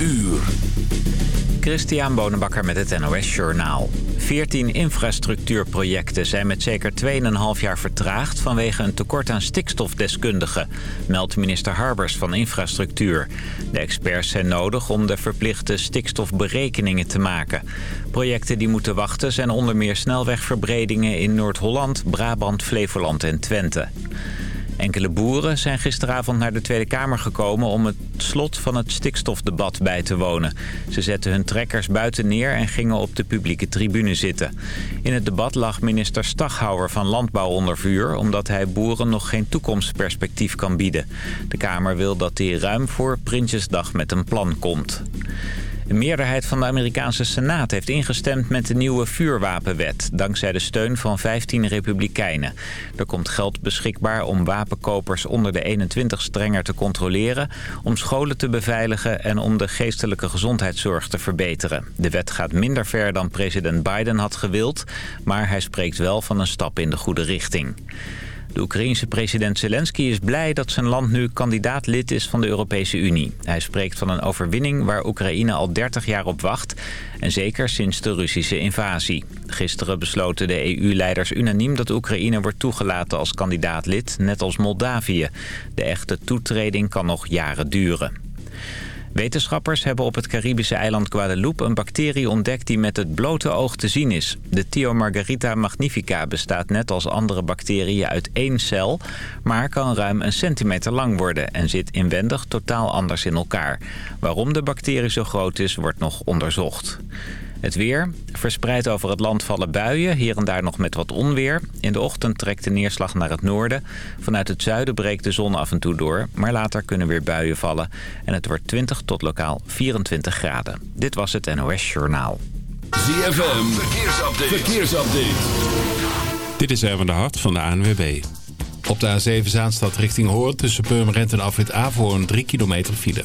uur. Christian Bonenbakker met het NOS Journaal. 14 infrastructuurprojecten zijn met zeker 2,5 jaar vertraagd... vanwege een tekort aan stikstofdeskundigen, meldt minister Harbers van Infrastructuur. De experts zijn nodig om de verplichte stikstofberekeningen te maken. Projecten die moeten wachten zijn onder meer snelwegverbredingen in Noord-Holland, Brabant, Flevoland en Twente. Enkele boeren zijn gisteravond naar de Tweede Kamer gekomen om het slot van het stikstofdebat bij te wonen. Ze zetten hun trekkers buiten neer en gingen op de publieke tribune zitten. In het debat lag minister Staghouwer van Landbouw onder vuur... omdat hij boeren nog geen toekomstperspectief kan bieden. De Kamer wil dat hij ruim voor Prinsjesdag met een plan komt. Een meerderheid van de Amerikaanse Senaat heeft ingestemd met de nieuwe vuurwapenwet... dankzij de steun van 15 republikeinen. Er komt geld beschikbaar om wapenkopers onder de 21 strenger te controleren... om scholen te beveiligen en om de geestelijke gezondheidszorg te verbeteren. De wet gaat minder ver dan president Biden had gewild... maar hij spreekt wel van een stap in de goede richting. De Oekraïense president Zelensky is blij dat zijn land nu kandidaat lid is van de Europese Unie. Hij spreekt van een overwinning waar Oekraïne al 30 jaar op wacht. En zeker sinds de Russische invasie. Gisteren besloten de EU-leiders unaniem dat Oekraïne wordt toegelaten als kandidaat lid, net als Moldavië. De echte toetreding kan nog jaren duren. Wetenschappers hebben op het Caribische eiland Guadeloupe een bacterie ontdekt die met het blote oog te zien is. De Thiomargarita magnifica bestaat net als andere bacteriën uit één cel, maar kan ruim een centimeter lang worden en zit inwendig totaal anders in elkaar. Waarom de bacterie zo groot is, wordt nog onderzocht. Het weer. Verspreid over het land vallen buien, hier en daar nog met wat onweer. In de ochtend trekt de neerslag naar het noorden. Vanuit het zuiden breekt de zon af en toe door. Maar later kunnen weer buien vallen. En het wordt 20 tot lokaal 24 graden. Dit was het NOS Journaal. ZFM. Verkeersupdate. Verkeersupdate. Dit is Erwin de Hart van de ANWB. Op de A7 Zaanstad richting Hoorn tussen Purmerend en Afrit Averhoorn 3 kilometer file.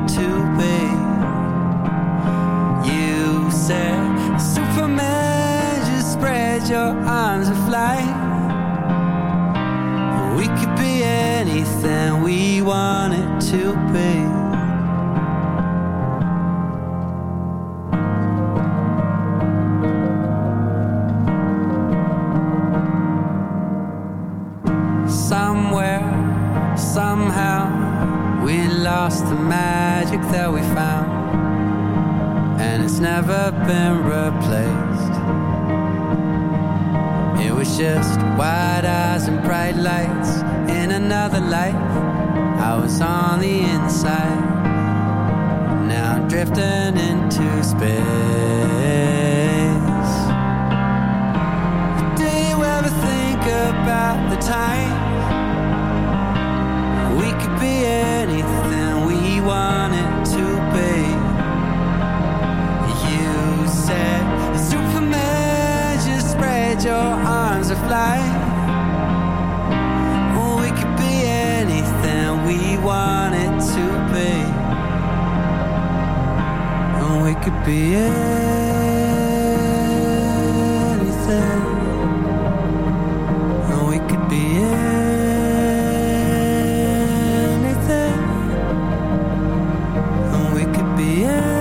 your arms and fly. We could be anything we wanted to be. Somewhere, somehow, we lost the magic that we found, and it's never been replaced. Was just wide eyes and bright lights in another life. I was on the inside, now I'm drifting into space. Do you ever think about the time we could be anything we wanted to be? You said, Superman, just spread your could be anything. We could be anything. We could be anything.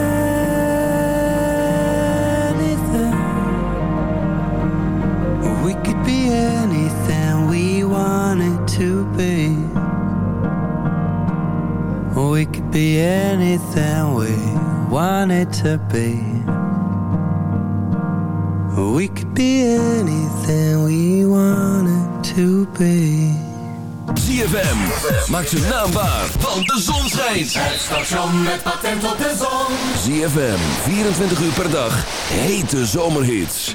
We could be anything we wanted to be. We could be anything wanted to be. We could be anything we wanted to be. ZFM maakt zijn naam waar, want de zon schijnt. Het station met patent op de zon. ZFM, 24 uur per dag, hete zomerhits.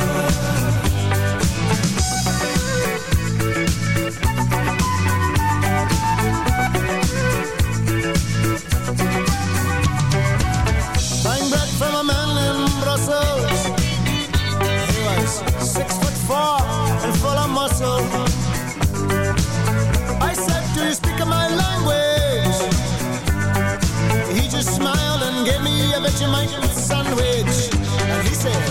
sandwich. And he said,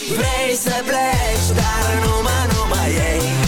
Vrei să pleci Dar numai, numai ei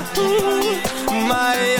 ahu,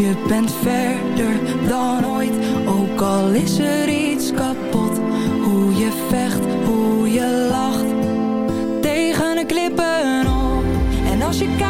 Je bent verder dan ooit, ook al is er iets kapot. Hoe je vecht, hoe je lacht, tegen de klippen op. En als je kijkt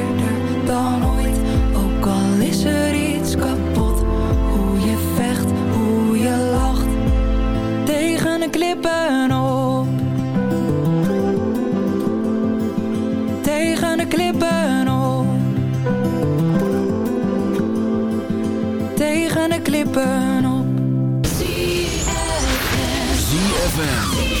klippen op. ZFM.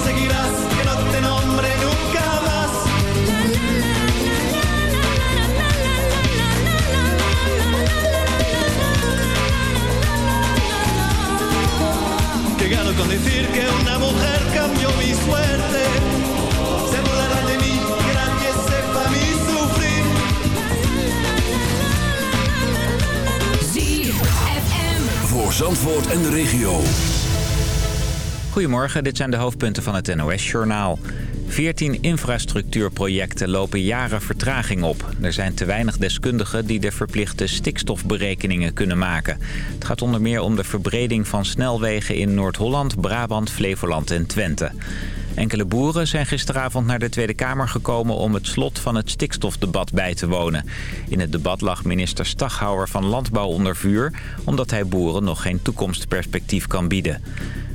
conseguirás que no te nombre nunca más. Que gano con decir que una mujer cambió mi suerte. Se burlarán de mí, que nadie sepa mi sufrir. Voor Zandvoort en de regio. Goedemorgen, dit zijn de hoofdpunten van het NOS-journaal. 14 infrastructuurprojecten lopen jaren vertraging op. Er zijn te weinig deskundigen die de verplichte stikstofberekeningen kunnen maken. Het gaat onder meer om de verbreding van snelwegen in Noord-Holland, Brabant, Flevoland en Twente. Enkele boeren zijn gisteravond naar de Tweede Kamer gekomen om het slot van het stikstofdebat bij te wonen. In het debat lag minister Staghouwer van Landbouw onder vuur... omdat hij boeren nog geen toekomstperspectief kan bieden.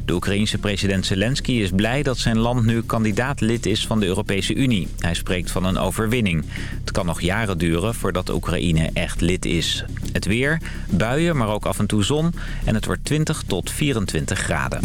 De Oekraïense president Zelensky is blij dat zijn land nu kandidaat-lid is van de Europese Unie. Hij spreekt van een overwinning. Het kan nog jaren duren voordat Oekraïne echt lid is. Het weer, buien, maar ook af en toe zon. En het wordt 20 tot 24 graden.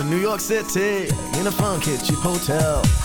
In New York City in a funky cheap hotel.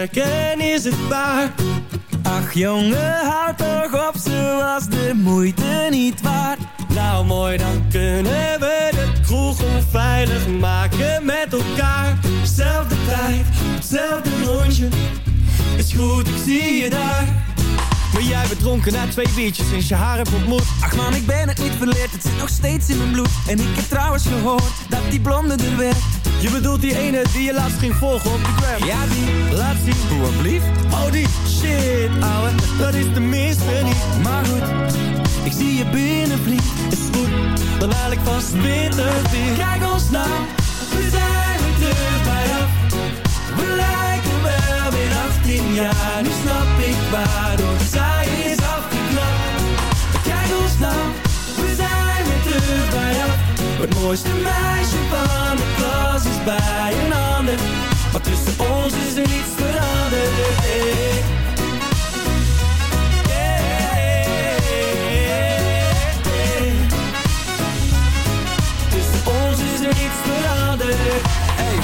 Is het waar? Ach jongen, houd toch op, ze was de moeite niet waard. Nou mooi, dan kunnen we de kroeg onveilig maken met elkaar. Zelfde tijd, hetzelfde rondje. Is goed, ik zie je daar. Jij bent dronken na twee biertjes sinds je haar hebt ontmoet. Ach man, ik ben het niet verleerd, het zit nog steeds in mijn bloed. En ik heb trouwens gehoord dat die blonde er werd. Je bedoelt die ene die je laatst ging volgen op de gram? Ja, die. Laat zien. Hoe blief? Oh, die. Shit, ouwe, dat is de minste niet. Maar goed, ik zie je binnen, vriend. Is goed, dan haal ik vast witte weer. Kijk ons nou, we zijn weer terug bij 18 jaar, nu snap ik waarom zij is afgeknapt. Kijk ons nou, we zijn weer terug bij af. Het mooiste meisje van de klas is bij een ander. Maar tussen ons is er niets veranderd. Tussen ons is er niets veranderd.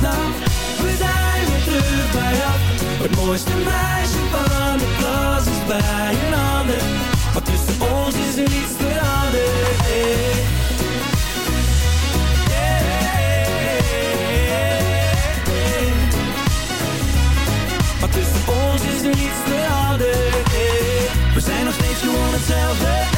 We zijn weer terug bij af. Het mooiste meisje van de klas is bij een ander. Maar tussen ons is er niets veranderd. Maar tussen ons is er niets veranderd. We zijn nog steeds gewoon hetzelfde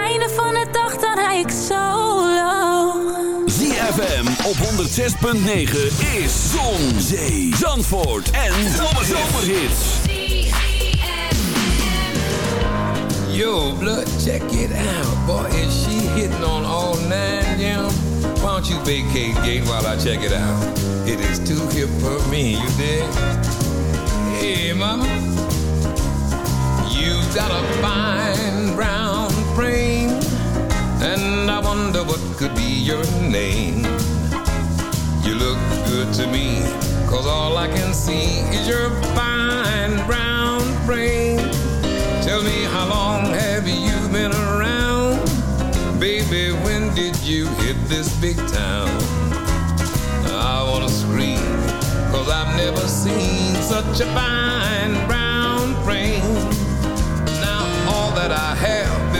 ik solo. ZFM op 106.9 is Zon, Zee, Zandvoort en Zomerhits. Yo, blood, check it out. Boy, is she hitting on all nine, yeah? Why don't you vacate gate while I check it out? It is too hip for me, you dig? Hey, mama. You got a fine brown frame, and I wonder what could be your name. You look good to me, cause all I can see is your fine brown brain. Tell me how long have you been around? Baby, when did you hit this big town? I wanna scream, cause I've never seen such a fine brown brain. Now all that I have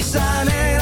tengo la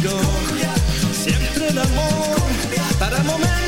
Contigo, siempre el amor, para momentos